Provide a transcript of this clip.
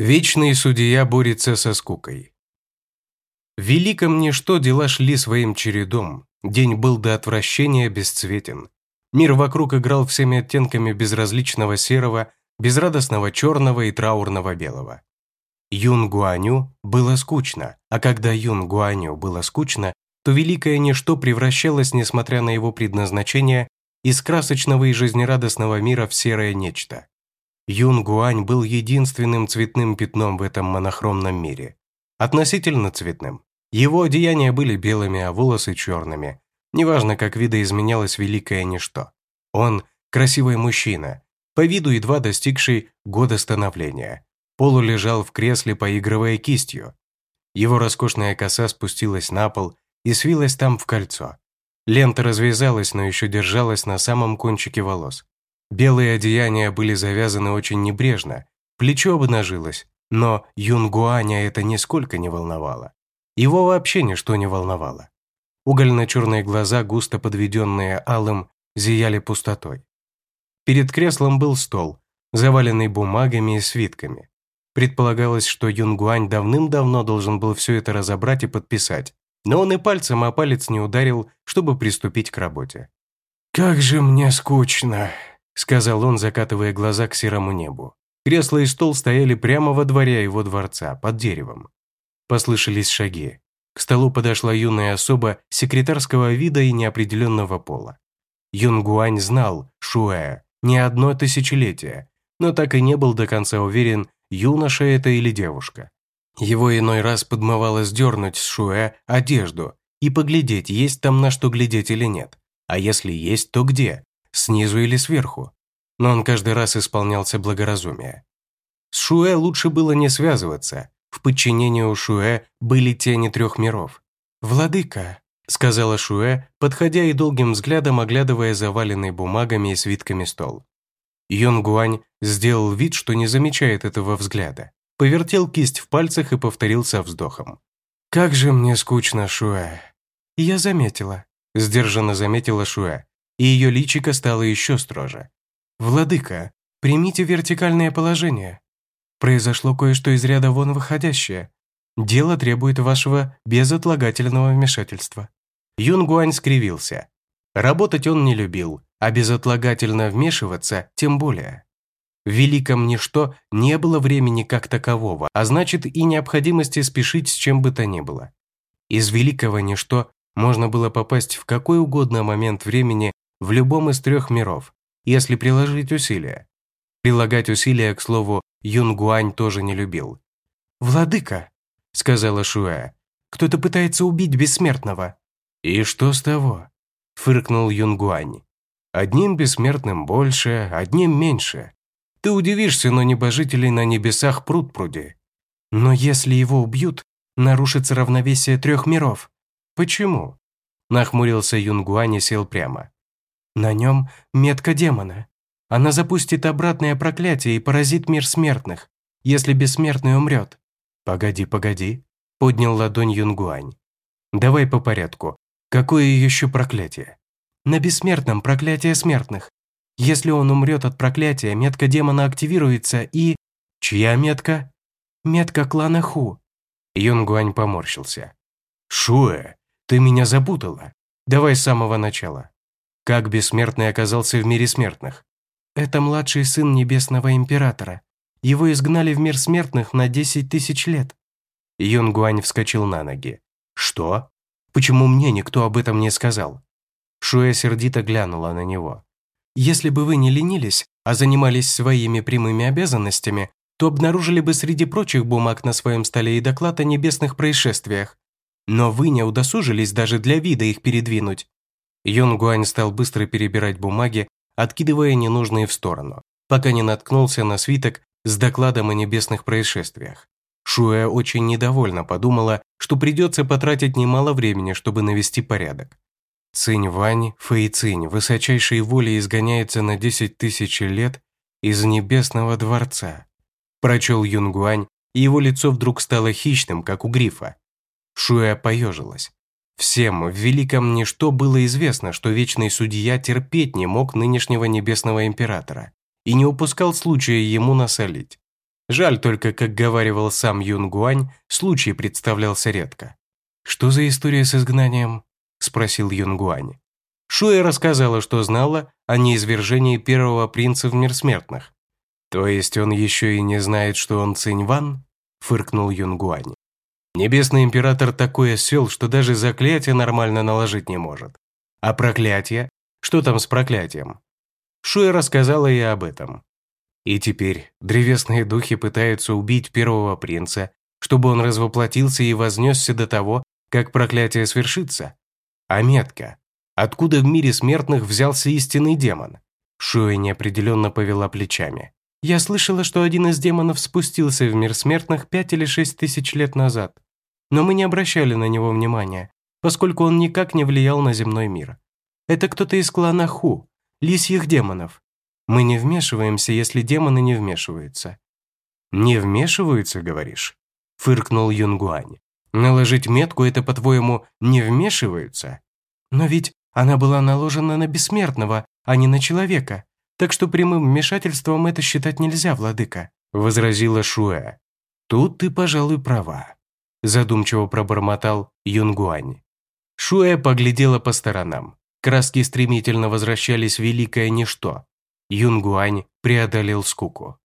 Вечный судья борется со скукой. В великом ничто дела шли своим чередом. День был до отвращения бесцветен. Мир вокруг играл всеми оттенками безразличного серого, безрадостного черного и траурного белого. Юн Гуаню было скучно, а когда Юн Гуаню было скучно, то великое ничто превращалось, несмотря на его предназначение, из красочного и жизнерадостного мира в серое нечто. Юн Гуань был единственным цветным пятном в этом монохромном мире. Относительно цветным. Его одеяния были белыми, а волосы черными. Неважно, как видоизменялось великое ничто. Он – красивый мужчина, по виду едва достигший года становления. Полу лежал в кресле, поигрывая кистью. Его роскошная коса спустилась на пол и свилась там в кольцо. Лента развязалась, но еще держалась на самом кончике волос. Белые одеяния были завязаны очень небрежно, плечо обнажилось, но Юнгуаня это нисколько не волновало. Его вообще ничто не волновало. Угольно-черные глаза, густо подведенные алым, зияли пустотой. Перед креслом был стол, заваленный бумагами и свитками. Предполагалось, что Юнгуань давным-давно должен был все это разобрать и подписать, но он и пальцем о палец не ударил, чтобы приступить к работе. «Как же мне скучно!» Сказал он, закатывая глаза к серому небу. Кресло и стол стояли прямо во дворе его дворца, под деревом. Послышались шаги. К столу подошла юная особа секретарского вида и неопределенного пола. Юн Гуань знал Шуэ не одно тысячелетие, но так и не был до конца уверен, юноша это или девушка. Его иной раз подмывало сдернуть с Шуэ одежду и поглядеть, есть там на что глядеть или нет. А если есть, то где? Снизу или сверху, но он каждый раз исполнялся благоразумие. С Шуэ лучше было не связываться, в подчинении у Шуэ были тени трех миров. «Владыка», — сказала Шуэ, подходя и долгим взглядом оглядывая заваленный бумагами и свитками стол. Йон Гуань сделал вид, что не замечает этого взгляда, повертел кисть в пальцах и повторил со вздохом. «Как же мне скучно, Шуэ!» «Я заметила», — сдержанно заметила Шуэ и ее личико стало еще строже. «Владыка, примите вертикальное положение. Произошло кое-что из ряда вон выходящее. Дело требует вашего безотлагательного вмешательства». Юн Гуань скривился. Работать он не любил, а безотлагательно вмешиваться тем более. В великом ничто не было времени как такового, а значит и необходимости спешить с чем бы то ни было. Из великого ничто можно было попасть в какой угодно момент времени в любом из трех миров, если приложить усилия. Прилагать усилия, к слову, Юнгуань тоже не любил. «Владыка», — сказала Шуэ, — «кто-то пытается убить бессмертного». «И что с того?» — фыркнул Юнгуань. «Одним бессмертным больше, одним меньше. Ты удивишься, но небожителей на небесах пруд пруди. Но если его убьют, нарушится равновесие трех миров. Почему?» Нахмурился Юнгуань и сел прямо. На нем метка демона. Она запустит обратное проклятие и поразит мир смертных, если бессмертный умрет. «Погоди, погоди», — поднял ладонь Юнгуань. «Давай по порядку. Какое еще проклятие?» «На бессмертном проклятие смертных. Если он умрет от проклятия, метка демона активируется и...» «Чья метка?» «Метка клана Ху». Юнгуань поморщился. «Шуэ, ты меня запутала. Давай с самого начала. Как бессмертный оказался в мире смертных? Это младший сын Небесного Императора. Его изгнали в мир смертных на 10 тысяч лет. Юн Гуань вскочил на ноги. «Что? Почему мне никто об этом не сказал?» Шуэ сердито глянула на него. «Если бы вы не ленились, а занимались своими прямыми обязанностями, то обнаружили бы среди прочих бумаг на своем столе и доклад о небесных происшествиях. Но вы не удосужились даже для вида их передвинуть. Юн Гуань стал быстро перебирать бумаги, откидывая ненужные в сторону, пока не наткнулся на свиток с докладом о небесных происшествиях. Шуэ очень недовольно подумала, что придется потратить немало времени, чтобы навести порядок. Цинь Вань, Фэй Цинь, высочайшей волей изгоняется на 10 тысяч лет из небесного дворца. Прочел Юнгуань, и его лицо вдруг стало хищным, как у грифа. Шуэ поежилась. Всем в великом ничто было известно, что вечный судья терпеть не мог нынешнего небесного императора и не упускал случая ему насолить. Жаль только, как говаривал сам Юн Гуань, случай представлялся редко. «Что за история с изгнанием?» – спросил Юн Гуань. Шуя рассказала, что знала о неизвержении первого принца в мир смертных. «То есть он еще и не знает, что он Циньван?» – фыркнул Юн Гуань. «Небесный император такой осел, что даже заклятие нормально наложить не может. А проклятие? Что там с проклятием?» Шуя рассказала и об этом. И теперь древесные духи пытаются убить первого принца, чтобы он развоплотился и вознесся до того, как проклятие свершится. А метка? Откуда в мире смертных взялся истинный демон? Шуя неопределенно повела плечами. Я слышала, что один из демонов спустился в мир смертных пять или шесть тысяч лет назад. Но мы не обращали на него внимания, поскольку он никак не влиял на земной мир. Это кто-то из клана Ху, лисьих демонов. Мы не вмешиваемся, если демоны не вмешиваются». «Не вмешиваются, говоришь?» – фыркнул Юнгуань. «Наложить метку – это, по-твоему, не вмешиваются?» «Но ведь она была наложена на бессмертного, а не на человека, так что прямым вмешательством это считать нельзя, владыка», – возразила Шуэ. «Тут ты, пожалуй, права», – задумчиво пробормотал Юнгуань. Шуэ поглядела по сторонам. Краски стремительно возвращались в великое ничто, Юнгуань преодолел скуку.